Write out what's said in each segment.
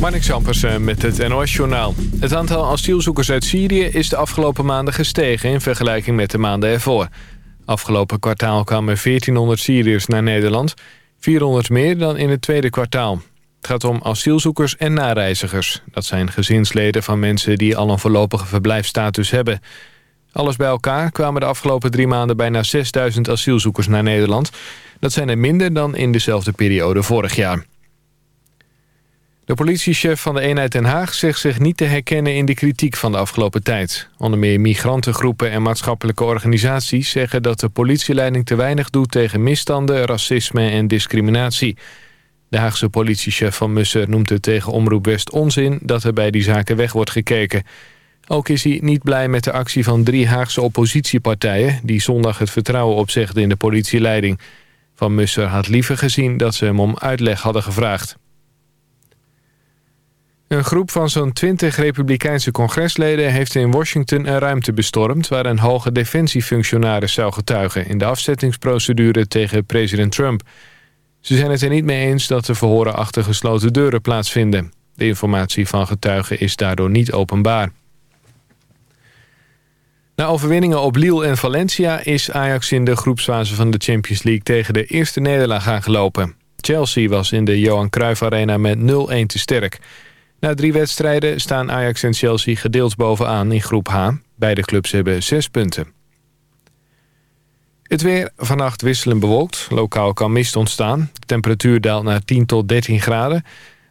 Marnik Ampersen met het NOS-journaal. Het aantal asielzoekers uit Syrië is de afgelopen maanden gestegen... in vergelijking met de maanden ervoor. Afgelopen kwartaal kwamen 1400 Syriërs naar Nederland. 400 meer dan in het tweede kwartaal. Het gaat om asielzoekers en nareizigers. Dat zijn gezinsleden van mensen die al een voorlopige verblijfstatus hebben. Alles bij elkaar kwamen de afgelopen drie maanden bijna 6000 asielzoekers naar Nederland. Dat zijn er minder dan in dezelfde periode vorig jaar. De politiechef van de eenheid Den Haag zegt zich niet te herkennen in de kritiek van de afgelopen tijd. Onder meer migrantengroepen en maatschappelijke organisaties zeggen dat de politieleiding te weinig doet tegen misstanden, racisme en discriminatie. De Haagse politiechef van Mussen noemt het tegen Omroep West onzin dat er bij die zaken weg wordt gekeken. Ook is hij niet blij met de actie van drie Haagse oppositiepartijen... die zondag het vertrouwen opzegden in de politieleiding. Van Musser had liever gezien dat ze hem om uitleg hadden gevraagd. Een groep van zo'n 20 republikeinse congresleden heeft in Washington een ruimte bestormd... waar een hoge defensiefunctionaris zou getuigen... in de afzettingsprocedure tegen president Trump. Ze zijn het er niet mee eens dat de verhoren achter gesloten deuren plaatsvinden. De informatie van getuigen is daardoor niet openbaar. Na overwinningen op Lille en Valencia is Ajax in de groepsfase van de Champions League tegen de eerste nederlaag aangelopen. Chelsea was in de Johan Cruijff Arena met 0-1 te sterk. Na drie wedstrijden staan Ajax en Chelsea gedeeld bovenaan in groep H. Beide clubs hebben zes punten. Het weer vannacht wisselend bewolkt. Lokaal kan mist ontstaan. De temperatuur daalt naar 10 tot 13 graden.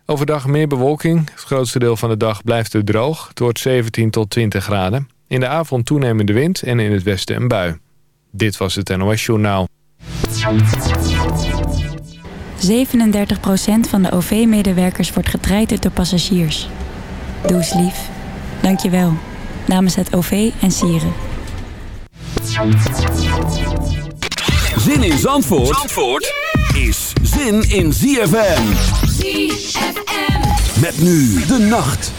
Overdag meer bewolking. Het grootste deel van de dag blijft het droog. Het wordt 17 tot 20 graden. In de avond toenemende wind en in het westen een bui. Dit was het NOS Journaal. 37% van de OV-medewerkers wordt getraind door passagiers. Doe eens lief. Dank je wel. Namens het OV en Sieren. Zin in Zandvoort, Zandvoort is zin in ZFM. ZFM. Met nu de nacht.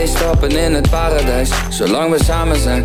Twee stappen in het paradijs, zolang we samen zijn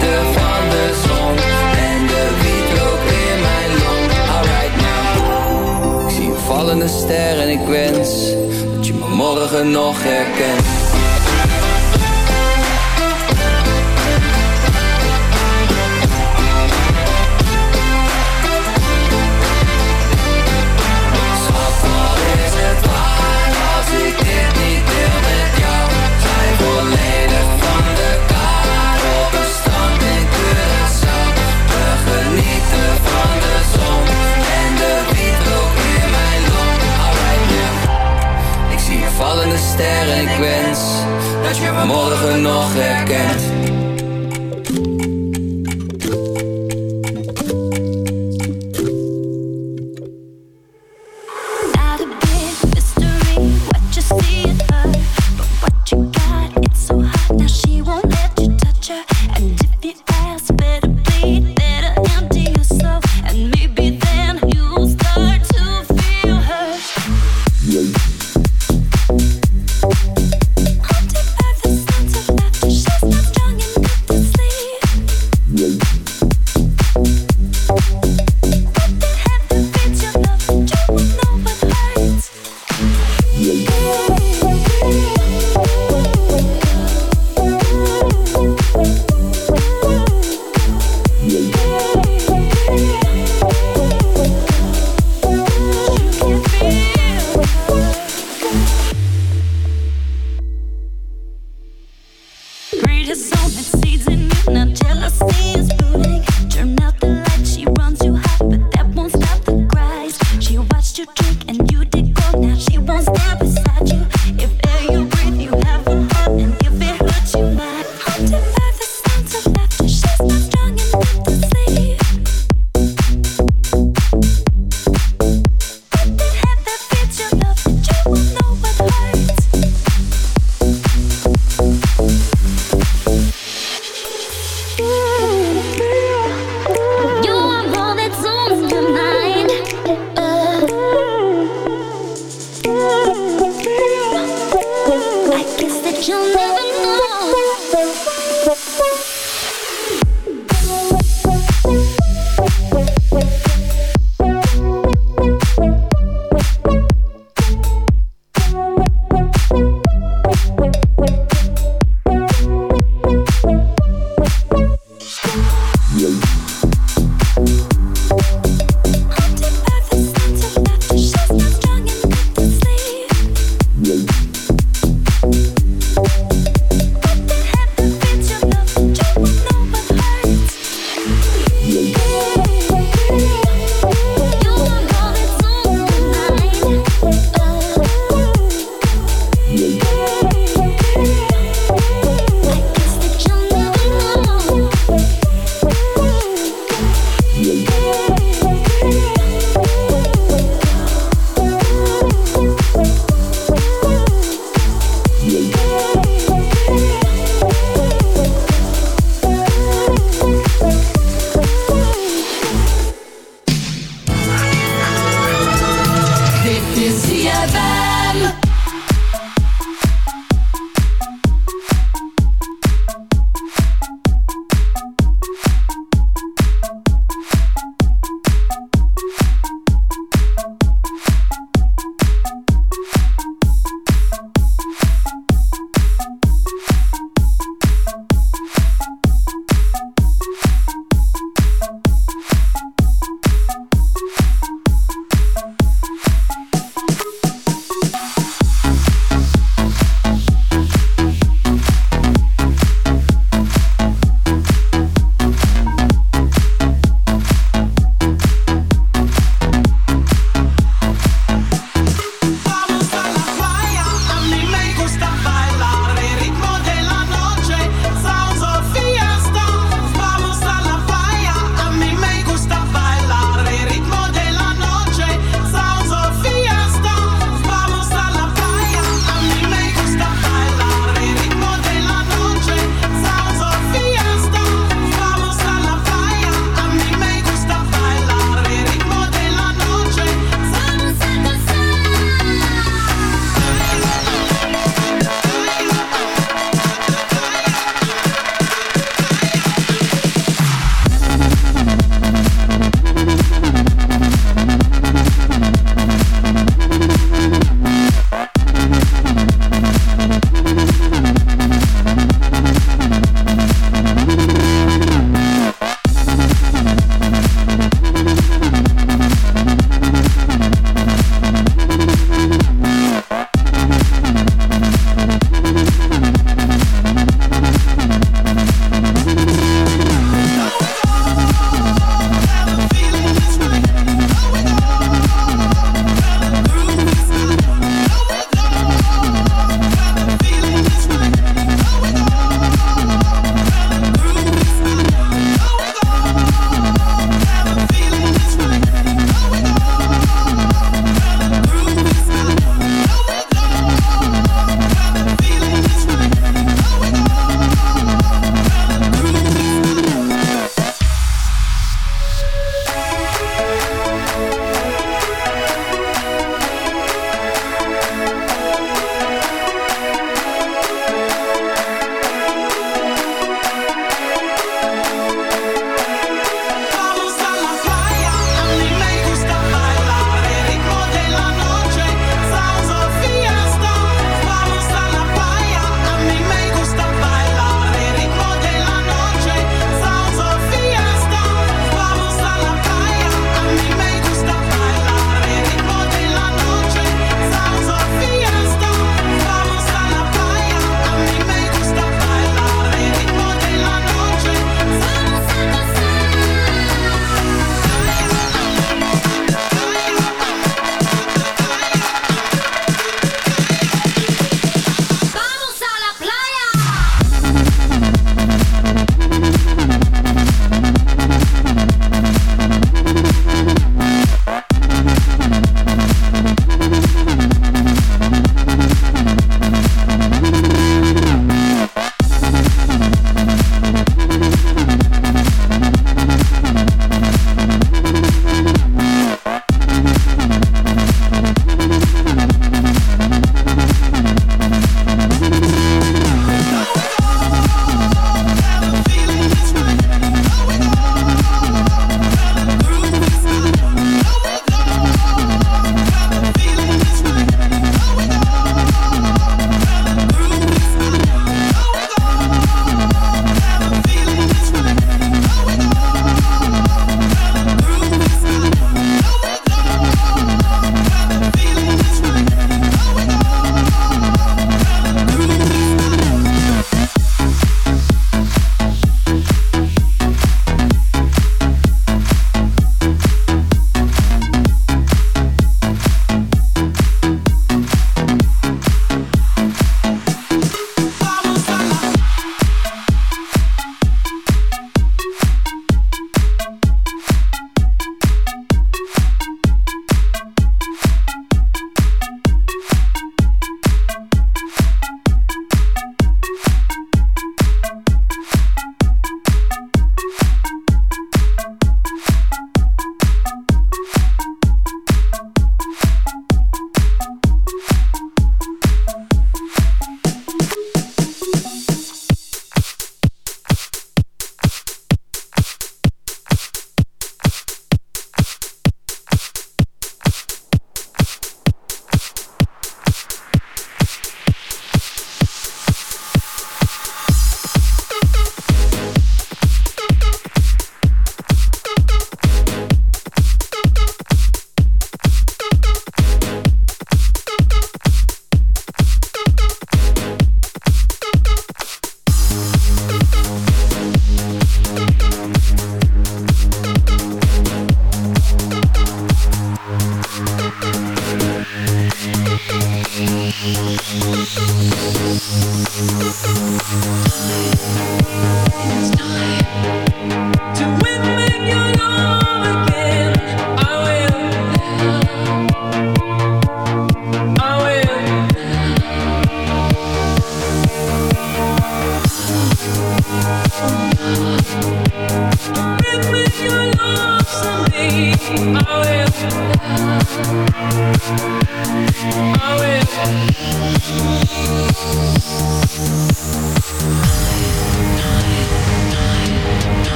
en de Ik zie een vallende ster en ik wens dat je me morgen nog herkent sterren. Ik wens dat je me morgen nog herkent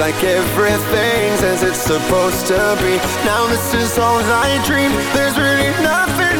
like everything's as it's supposed to be. Now this is all I dream. There's really nothing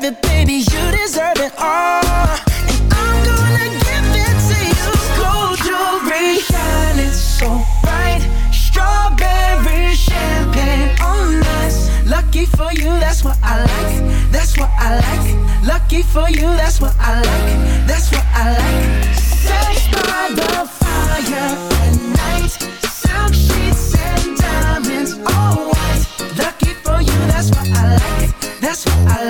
deserve it, baby, you deserve it all. And I'm gonna give it to you. Gold jewelry Shining so bright. Strawberry champagne on us. Lucky for you, that's what I like. That's what I like. Lucky for you, that's what I like. That's what I like. Sex by the fire at night. Silk sheets and diamonds all white. Lucky for you, that's what I like. That's what I like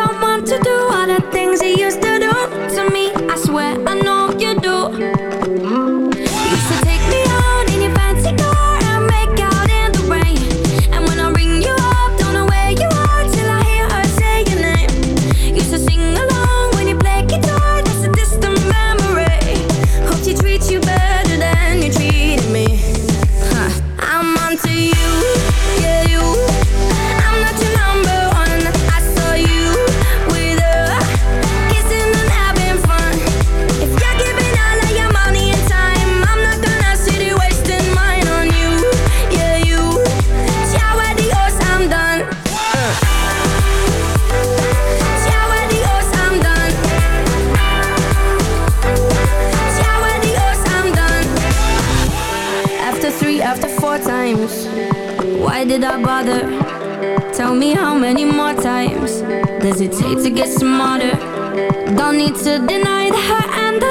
get smarter. Don't need to deny the her and the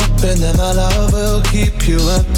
Hoping that my love will keep you up